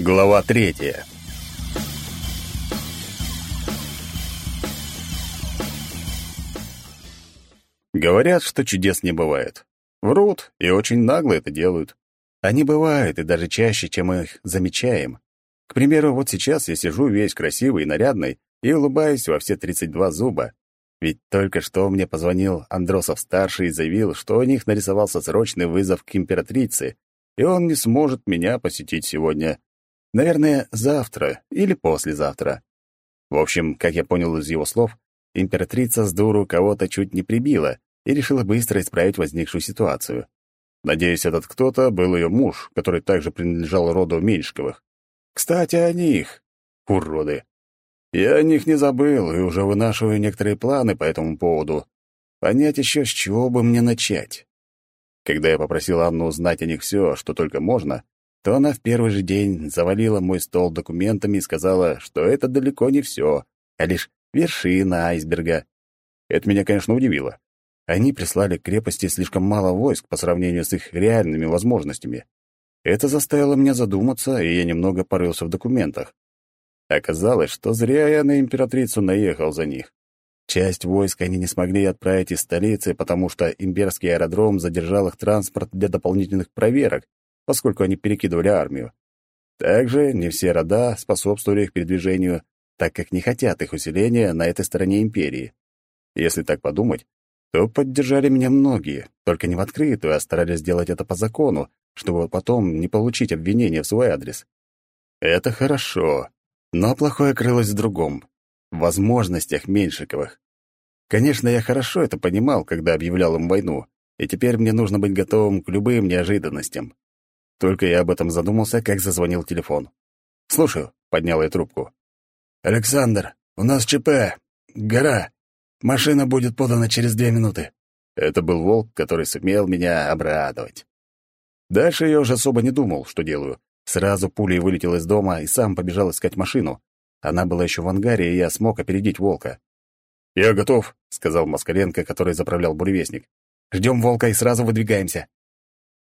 Глава третья. Говорят, что чудес не бывает. Врут и очень нагло это делают. Они бывают, и даже чаще, чем мы их замечаем. К примеру, вот сейчас я сижу весь красивый и нарядный и улыбаюсь во все 32 зуба. Ведь только что мне позвонил Андросов-старший и заявил, что у них нарисовался срочный вызов к императрице, и он не сможет меня посетить сегодня. Наверное, завтра или послезавтра. В общем, как я понял из его слов, императрица с дуру кого-то чуть не прибила и решила быстро исправить возникшую ситуацию. Надеюсь, этот кто-то был ее муж, который также принадлежал роду Меньшковых. Кстати, о них. Уроды. Я о них не забыл и уже вынашиваю некоторые планы по этому поводу. Понять еще, с чего бы мне начать. Когда я попросил Анну узнать о них все, что только можно, то она в первый же день завалила мой стол документами и сказала, что это далеко не все, а лишь вершина айсберга. Это меня, конечно, удивило. Они прислали к крепости слишком мало войск по сравнению с их реальными возможностями. Это заставило меня задуматься, и я немного порылся в документах. Оказалось, что зря я на императрицу наехал за них. Часть войск они не смогли отправить из столицы, потому что имперский аэродром задержал их транспорт для дополнительных проверок, поскольку они перекидывали армию. Также не все рода способствовали их передвижению, так как не хотят их усиления на этой стороне империи. Если так подумать, то поддержали меня многие, только не в открытую, а старались сделать это по закону, чтобы потом не получить обвинения в свой адрес. Это хорошо, но плохое крылось в другом — возможностях Меньшиковых. Конечно, я хорошо это понимал, когда объявлял им войну, и теперь мне нужно быть готовым к любым неожиданностям. Только я об этом задумался, как зазвонил телефон. «Слушаю», — поднял я трубку. «Александр, у нас ЧП. Гора. Машина будет подана через две минуты». Это был волк, который сумел меня обрадовать. Дальше я уже особо не думал, что делаю. Сразу пулей вылетел из дома и сам побежал искать машину. Она была еще в ангаре, и я смог опередить волка. «Я готов», — сказал Москаленко, который заправлял буревестник. «Ждем волка и сразу выдвигаемся».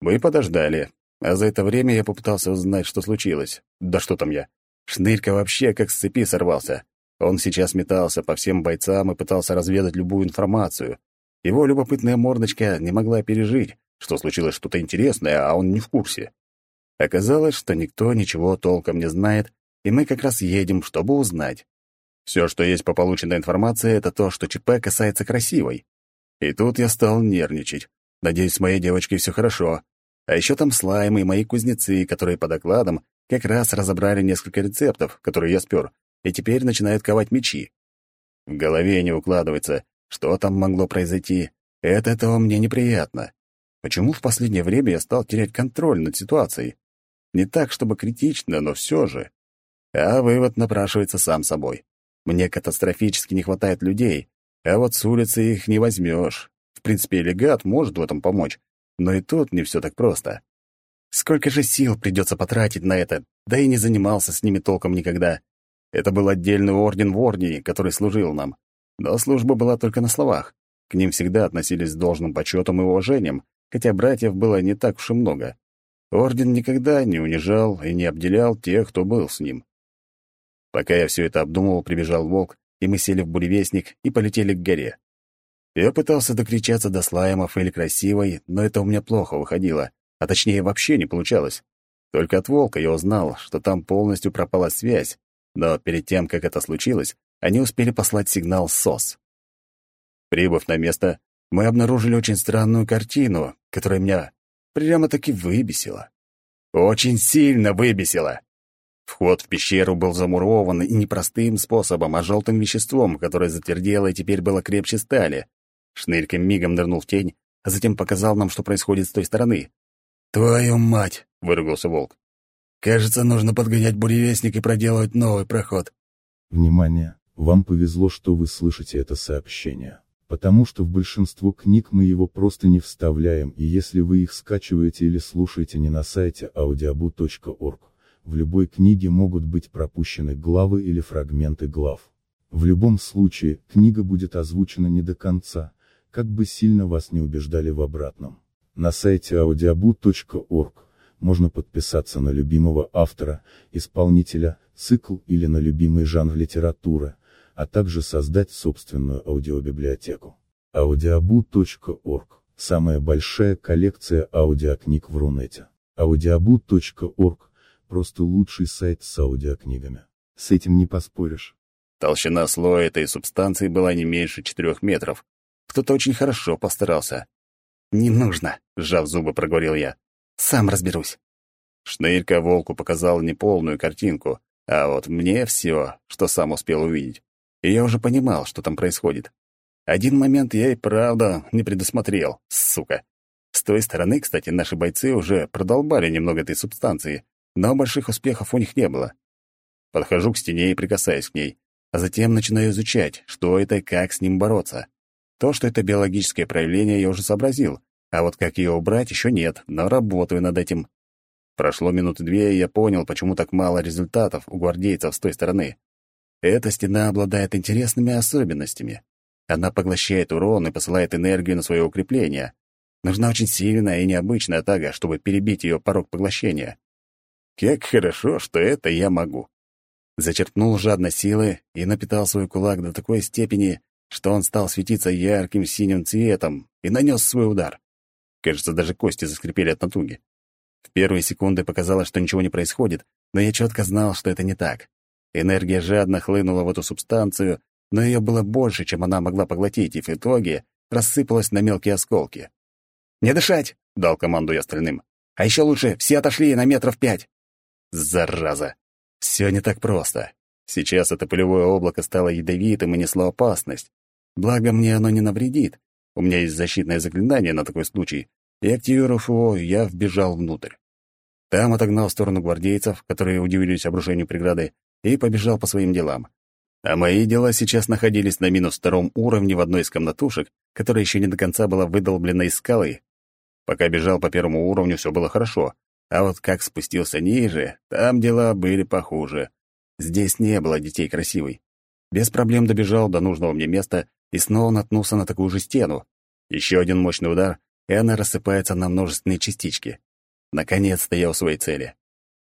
Мы подождали, а за это время я попытался узнать, что случилось. Да что там я. Шнырька вообще как с цепи сорвался. Он сейчас метался по всем бойцам и пытался разведать любую информацию. Его любопытная мордочка не могла пережить, что случилось что-то интересное, а он не в курсе. Оказалось, что никто ничего толком не знает, и мы как раз едем, чтобы узнать. Все, что есть по полученной информации, это то, что ЧП касается красивой. И тут я стал нервничать. Надеюсь, с моей девочкой все хорошо. А еще там слаймы и мои кузнецы, которые по докладам как раз разобрали несколько рецептов, которые я спер, и теперь начинают ковать мечи. В голове не укладывается, что там могло произойти. Это этого мне неприятно. Почему в последнее время я стал терять контроль над ситуацией? Не так, чтобы критично, но все же. А вывод напрашивается сам собой. Мне катастрофически не хватает людей, а вот с улицы их не возьмешь. В принципе, легат может в этом помочь, но и тут не все так просто. Сколько же сил придется потратить на это, да и не занимался с ними толком никогда. Это был отдельный орден в Ордении, который служил нам. Но служба была только на словах. К ним всегда относились с должным почетом и уважением, хотя братьев было не так уж и много. Орден никогда не унижал и не обделял тех, кто был с ним. Пока я все это обдумывал, прибежал волк, и мы сели в буревестник и полетели к горе. Я пытался докричаться до слаймов или красивой, но это у меня плохо выходило, а точнее вообще не получалось. Только от волка я узнал, что там полностью пропала связь, но перед тем, как это случилось, они успели послать сигнал СОС. Прибыв на место, мы обнаружили очень странную картину, которая меня прямо-таки выбесила. Очень сильно выбесила. Вход в пещеру был замурован и не простым способом, а желтым веществом, которое затвердело и теперь было крепче стали. Шнырька мигом нырнул в тень, а затем показал нам, что происходит с той стороны. «Твою мать!» — выругался волк. «Кажется, нужно подгонять буревестник и проделывать новый проход». Внимание! Вам повезло, что вы слышите это сообщение. Потому что в большинство книг мы его просто не вставляем, и если вы их скачиваете или слушаете не на сайте audiobu.org, в любой книге могут быть пропущены главы или фрагменты глав. В любом случае, книга будет озвучена не до конца, как бы сильно вас не убеждали в обратном. На сайте audiobu.org можно подписаться на любимого автора, исполнителя, цикл или на любимый жанр литературы, а также создать собственную аудиобиблиотеку. audiobu.org – самая большая коллекция аудиокниг в Рунете. audiobu.org – просто лучший сайт с аудиокнигами. С этим не поспоришь. Толщина слоя этой субстанции была не меньше четырех метров. Кто-то очень хорошо постарался. «Не нужно», — сжав зубы, проговорил я. «Сам разберусь». Шнырька волку показал неполную картинку, а вот мне все, что сам успел увидеть. И я уже понимал, что там происходит. Один момент я и правда не предусмотрел, сука. С той стороны, кстати, наши бойцы уже продолбали немного этой субстанции, но больших успехов у них не было. Подхожу к стене и прикасаюсь к ней, а затем начинаю изучать, что это и как с ним бороться. То, что это биологическое проявление, я уже сообразил, а вот как ее убрать, еще нет, но работаю над этим. Прошло минуты две, и я понял, почему так мало результатов у гвардейцев с той стороны. Эта стена обладает интересными особенностями. Она поглощает урон и посылает энергию на свое укрепление. Нужна очень сильная и необычная атака, чтобы перебить ее порог поглощения. Как хорошо, что это я могу. Зачерпнул жадно силы и напитал свой кулак до такой степени, что он стал светиться ярким синим цветом и нанес свой удар. Кажется, даже кости заскрипели от натуги. В первые секунды показалось, что ничего не происходит, но я четко знал, что это не так. Энергия жадно хлынула в эту субстанцию, но ее было больше, чем она могла поглотить, и в итоге рассыпалась на мелкие осколки. «Не дышать!» — дал команду я остальным. «А еще лучше, все отошли на метров пять!» «Зараза! Все не так просто. Сейчас это пылевое облако стало ядовитым и несло опасность. Благо, мне оно не навредит. У меня есть защитное заклинание на такой случай, и, активировав его, я вбежал внутрь. Там отогнал в сторону гвардейцев, которые удивились обрушению преграды, и побежал по своим делам. А мои дела сейчас находились на минус втором уровне в одной из комнатушек, которая еще не до конца была выдолблена из скалы. Пока бежал по первому уровню, все было хорошо, а вот как спустился ниже, там дела были похуже. Здесь не было детей красивой. Без проблем добежал до нужного мне места и снова наткнулся на такую же стену. Еще один мощный удар, и она рассыпается на множественные частички. Наконец-то я у своей цели.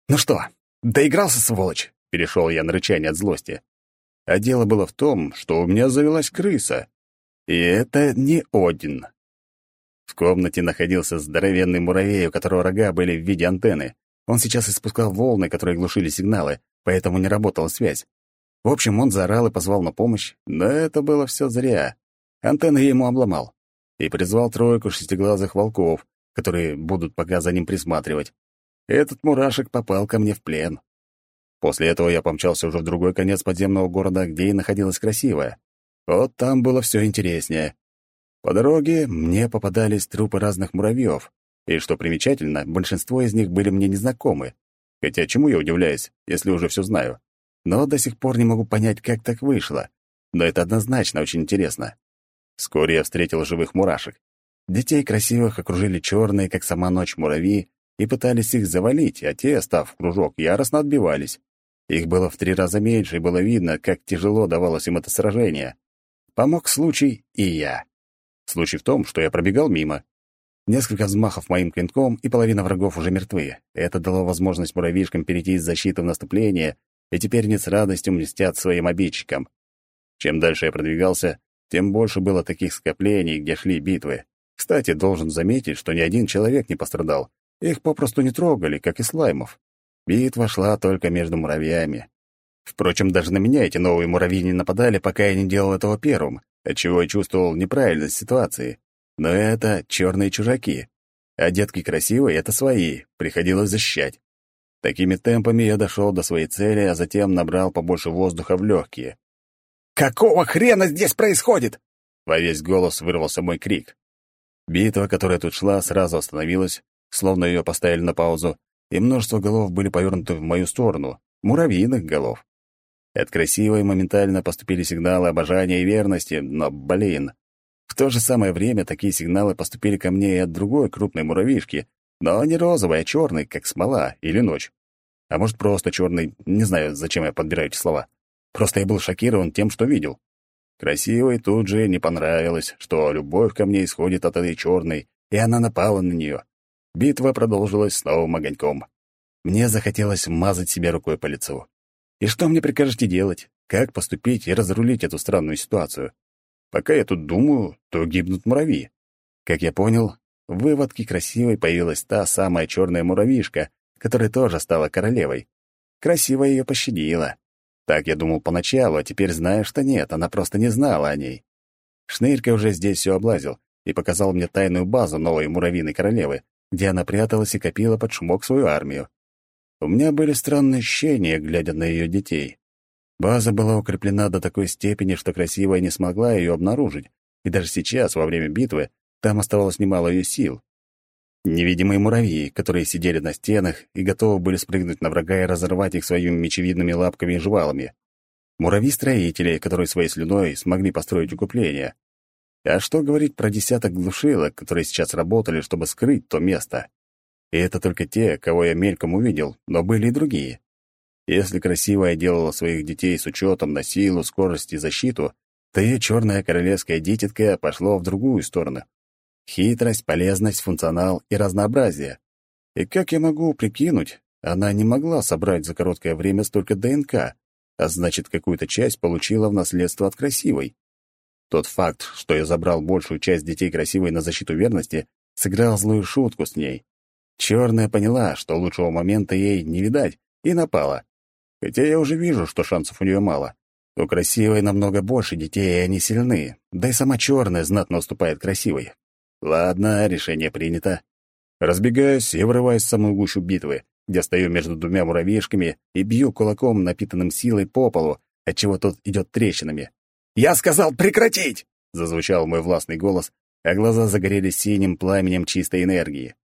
«Ну что, доигрался, сволочь?» — перешел я на рычание от злости. А дело было в том, что у меня завелась крыса. И это не Один. В комнате находился здоровенный муравей, у которого рога были в виде антенны. Он сейчас испускал волны, которые глушили сигналы, поэтому не работала связь. В общем, он заорал и позвал на помощь, но это было все зря. Антенны ему обломал. И призвал тройку шестиглазых волков, которые будут пока за ним присматривать. Этот мурашек попал ко мне в плен. После этого я помчался уже в другой конец подземного города, где и находилась красивая. Вот там было все интереснее. По дороге мне попадались трупы разных муравьев, и, что примечательно, большинство из них были мне незнакомы. Хотя чему я удивляюсь, если уже все знаю? Но до сих пор не могу понять, как так вышло. Но это однозначно очень интересно. Вскоре я встретил живых мурашек. Детей красивых окружили черные, как сама ночь, муравьи, и пытались их завалить, а те, став в кружок, яростно отбивались. Их было в три раза меньше, и было видно, как тяжело давалось им это сражение. Помог случай и я. Случай в том, что я пробегал мимо. Несколько взмахов моим клинком, и половина врагов уже мертвы. Это дало возможность муравьишкам перейти из защиты в наступление, и теперь не с радостью мстят своим обидчикам. Чем дальше я продвигался, тем больше было таких скоплений, где шли битвы. Кстати, должен заметить, что ни один человек не пострадал. Их попросту не трогали, как и слаймов. Битва шла только между муравьями. Впрочем, даже на меня эти новые муравьи не нападали, пока я не делал этого первым отчего я чувствовал неправильность ситуации. Но это черные чужаки. А детки красивые — это свои, приходилось защищать. Такими темпами я дошел до своей цели, а затем набрал побольше воздуха в легкие. «Какого хрена здесь происходит?» Во весь голос вырвался мой крик. Битва, которая тут шла, сразу остановилась, словно ее поставили на паузу, и множество голов были повернуты в мою сторону, муравьиных голов. От красивой моментально поступили сигналы обожания и верности, но, блин. В то же самое время такие сигналы поступили ко мне и от другой крупной муравьишки, но не розовой, а черной, как смола или ночь. А может, просто черный, не знаю, зачем я подбираю эти слова. Просто я был шокирован тем, что видел. Красивой тут же не понравилось, что любовь ко мне исходит от этой черной, и она напала на нее. Битва продолжилась с новым огоньком. Мне захотелось мазать себе рукой по лицу. И что мне прикажете делать? Как поступить и разрулить эту странную ситуацию? Пока я тут думаю, то гибнут муравьи. Как я понял, в выводке красивой появилась та самая черная муравьишка, которая тоже стала королевой. Красиво ее пощадила. Так я думал поначалу, а теперь знаю, что нет, она просто не знала о ней. Шнырька уже здесь все облазил и показал мне тайную базу новой муравьиной королевы, где она пряталась и копила под шумок свою армию. У меня были странные ощущения, глядя на ее детей. База была укреплена до такой степени, что красивая не смогла ее обнаружить, и даже сейчас, во время битвы, там оставалось немало ее сил. Невидимые муравьи, которые сидели на стенах и готовы были спрыгнуть на врага и разорвать их своими мечевидными лапками и жвалами. Муравьи-строители, которые своей слюной смогли построить укрепление. А что говорить про десяток глушилок, которые сейчас работали, чтобы скрыть то место? И это только те, кого я мельком увидел, но были и другие. Если красивая делала своих детей с учетом на силу, скорость и защиту, то ее черная королевская дитятка пошло в другую сторону. Хитрость, полезность, функционал и разнообразие. И как я могу прикинуть, она не могла собрать за короткое время столько ДНК, а значит, какую-то часть получила в наследство от красивой. Тот факт, что я забрал большую часть детей красивой на защиту верности, сыграл злую шутку с ней. Черная поняла, что лучшего момента ей не видать, и напала. Хотя я уже вижу, что шансов у нее мало. У красивой намного больше детей, и они сильны. Да и сама черная знатно уступает красивой. Ладно, решение принято. Разбегаюсь и врываюсь в самую гущу битвы, где стою между двумя муравьишками и бью кулаком, напитанным силой по полу, отчего тот идет трещинами. «Я сказал прекратить!» — зазвучал мой властный голос, а глаза загорелись синим пламенем чистой энергии.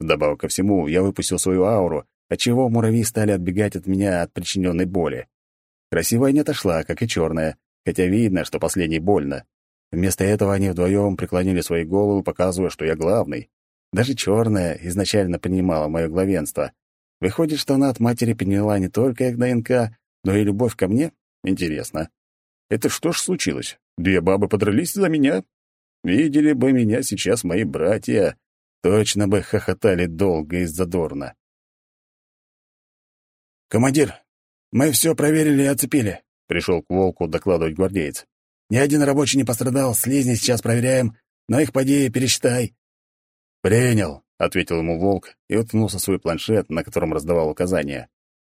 Вдобавок ко всему, я выпустил свою ауру, отчего муравьи стали отбегать от меня от причиненной боли. Красивая не отошла, как и черная, хотя видно, что последней больно. Вместо этого они вдвоем преклонили свои головы, показывая, что я главный. Даже черная изначально принимала мое главенство. Выходит, что она от матери приняла не только ДНК, но и любовь ко мне? Интересно. Это что ж случилось? Две бабы подрались за меня? Видели бы меня сейчас мои братья, точно бы хохотали долго и задорно. «Командир, мы все проверили и оцепили», — пришел к Волку докладывать гвардеец. «Ни один рабочий не пострадал, слизни сейчас проверяем, но их поди пересчитай». «Принял», — ответил ему Волк и уткнулся свой планшет, на котором раздавал указания.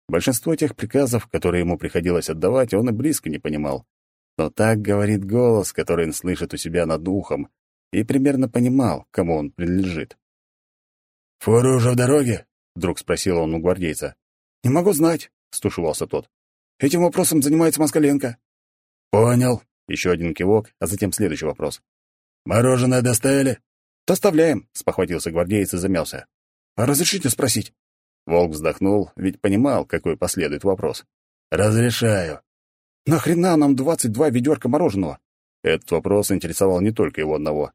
Большинство тех приказов, которые ему приходилось отдавать, он и близко не понимал. Но так говорит голос, который он слышит у себя над ухом, и примерно понимал, кому он принадлежит. «Фуры уже в дороге?» — вдруг спросил он у гвардейца. «Не могу знать», — стушевался тот. «Этим вопросом занимается Москаленко». «Понял». Еще один кивок, а затем следующий вопрос. «Мороженое доставили?» «Доставляем», — спохватился гвардеец и замялся. «А разрешите спросить?» Волк вздохнул, ведь понимал, какой последует вопрос. «Разрешаю. «Нахрена нам двадцать два ведерка мороженого?» Этот вопрос интересовал не только его одного.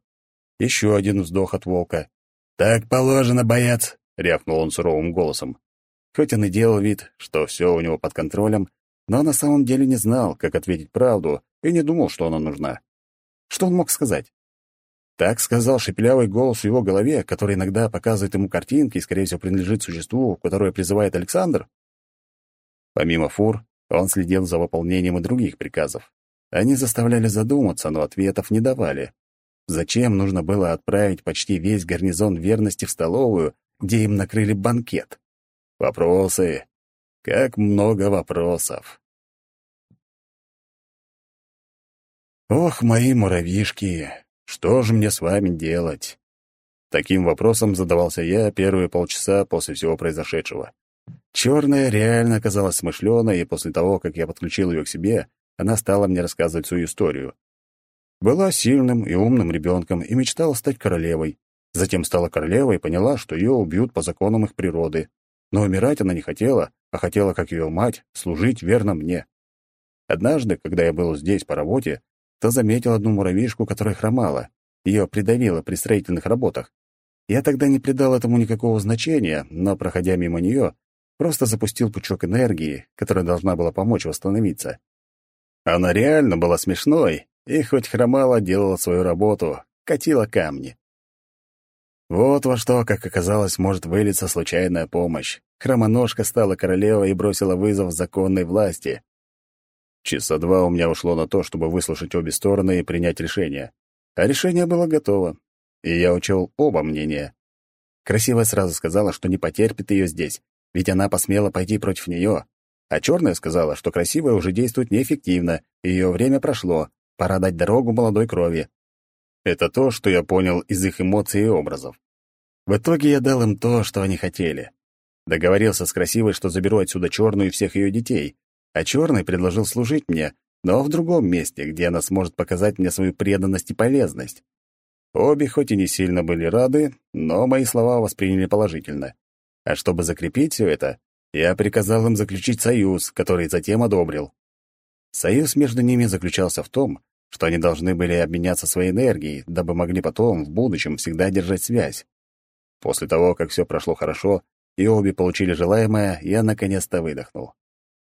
Еще один вздох от волка. «Так положено, боец!» — рявкнул он суровым голосом. Хоть он и делал вид, что все у него под контролем, но на самом деле не знал, как ответить правду, и не думал, что она нужна. Что он мог сказать? Так сказал шепелявый голос в его голове, который иногда показывает ему картинки и, скорее всего, принадлежит существу, которое призывает Александр? Помимо фур, он следил за выполнением и других приказов. Они заставляли задуматься, но ответов не давали. Зачем нужно было отправить почти весь гарнизон верности в столовую, где им накрыли банкет? Вопросы. Как много вопросов. Ох, мои муравьишки, что же мне с вами делать? Таким вопросом задавался я первые полчаса после всего произошедшего. Черная реально оказалась смышленой, и после того, как я подключил ее к себе, она стала мне рассказывать свою историю. Была сильным и умным ребенком и мечтала стать королевой. Затем стала королевой и поняла, что ее убьют по законам их природы. Но умирать она не хотела, а хотела, как ее мать, служить верно мне. Однажды, когда я был здесь по работе, то заметил одну муравьишку, которая хромала. Ее придавило при строительных работах. Я тогда не придал этому никакого значения, но, проходя мимо нее, Просто запустил пучок энергии, которая должна была помочь восстановиться. Она реально была смешной, и хоть хромала, делала свою работу, катила камни. Вот во что, как оказалось, может вылиться случайная помощь. Хромоножка стала королевой и бросила вызов законной власти. Часа два у меня ушло на то, чтобы выслушать обе стороны и принять решение. А решение было готово, и я учел оба мнения. Красивая сразу сказала, что не потерпит ее здесь, ведь она посмела пойти против нее. А черная сказала, что красивая уже действует неэффективно, и ее время прошло, пора дать дорогу молодой крови. Это то, что я понял из их эмоций и образов. В итоге я дал им то, что они хотели. Договорился с красивой, что заберу отсюда черную и всех ее детей, а черный предложил служить мне, но в другом месте, где она сможет показать мне свою преданность и полезность. Обе хоть и не сильно были рады, но мои слова восприняли положительно. А чтобы закрепить все это, я приказал им заключить союз, который затем одобрил. Союз между ними заключался в том, что они должны были обменяться своей энергией, дабы могли потом, в будущем, всегда держать связь. После того, как все прошло хорошо, и обе получили желаемое, я наконец-то выдохнул.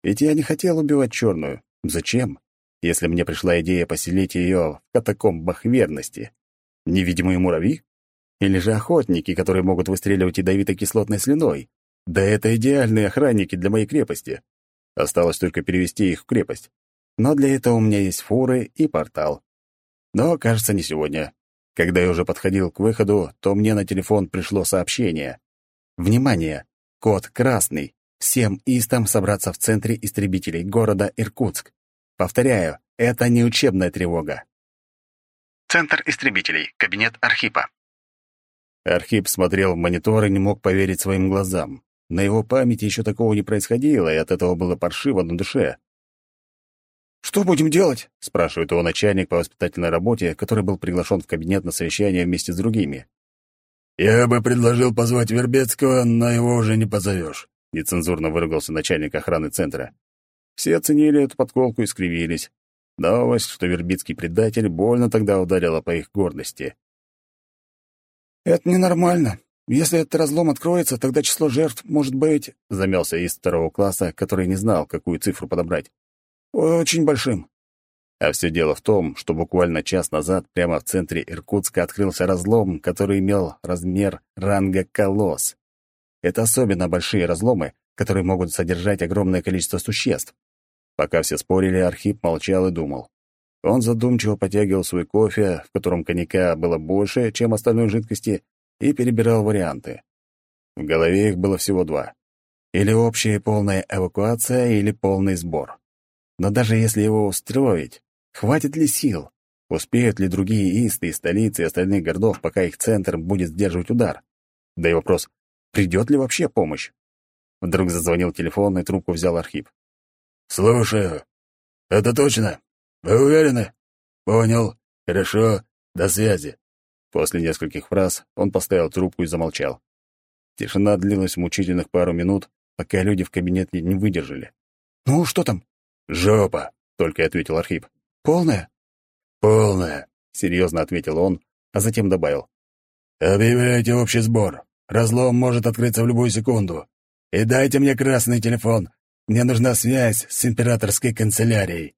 Ведь я не хотел убивать черную. Зачем? Если мне пришла идея поселить ее в катакомбах верности. Невидимые муравьи? Или же охотники, которые могут выстреливать ядовито-кислотной слюной? Да это идеальные охранники для моей крепости. Осталось только перевести их в крепость. Но для этого у меня есть фуры и портал. Но, кажется, не сегодня. Когда я уже подходил к выходу, то мне на телефон пришло сообщение. «Внимание! Код красный. Всем истам собраться в центре истребителей города Иркутск. Повторяю, это не учебная тревога». Центр истребителей. Кабинет Архипа. Архип смотрел в монитор и не мог поверить своим глазам. На его памяти еще такого не происходило, и от этого было паршиво на душе. «Что будем делать?» — спрашивает его начальник по воспитательной работе, который был приглашен в кабинет на совещание вместе с другими. «Я бы предложил позвать Вербецкого, но его уже не позовешь», — нецензурно выругался начальник охраны центра. Все оценили эту подколку и скривились. Новость, что Вербицкий предатель, больно тогда ударила по их гордости. «Это ненормально. Если этот разлом откроется, тогда число жертв может быть...» — замялся из второго класса, который не знал, какую цифру подобрать. Очень большим. А все дело в том, что буквально час назад прямо в центре Иркутска открылся разлом, который имел размер ранга колосс. Это особенно большие разломы, которые могут содержать огромное количество существ. Пока все спорили, Архип молчал и думал. Он задумчиво потягивал свой кофе, в котором коньяка было больше, чем остальной жидкости, и перебирал варианты. В голове их было всего два. Или общая полная эвакуация, или полный сбор. Но даже если его устроить, хватит ли сил? Успеют ли другие исты из столицы и остальных городов, пока их центр будет сдерживать удар? Да и вопрос, придет ли вообще помощь? Вдруг зазвонил телефон, и трубку взял Архип. «Слушаю. Это точно? Вы уверены?» «Понял. Хорошо. До связи». После нескольких фраз он поставил трубку и замолчал. Тишина длилась мучительных пару минут, пока люди в кабинете не выдержали. «Ну, что там?» «Жопа», — только и ответил Архип. «Полная?» «Полная», — серьезно ответил он, а затем добавил. «Объявляйте общий сбор. Разлом может открыться в любую секунду. И дайте мне красный телефон. Мне нужна связь с императорской канцелярией».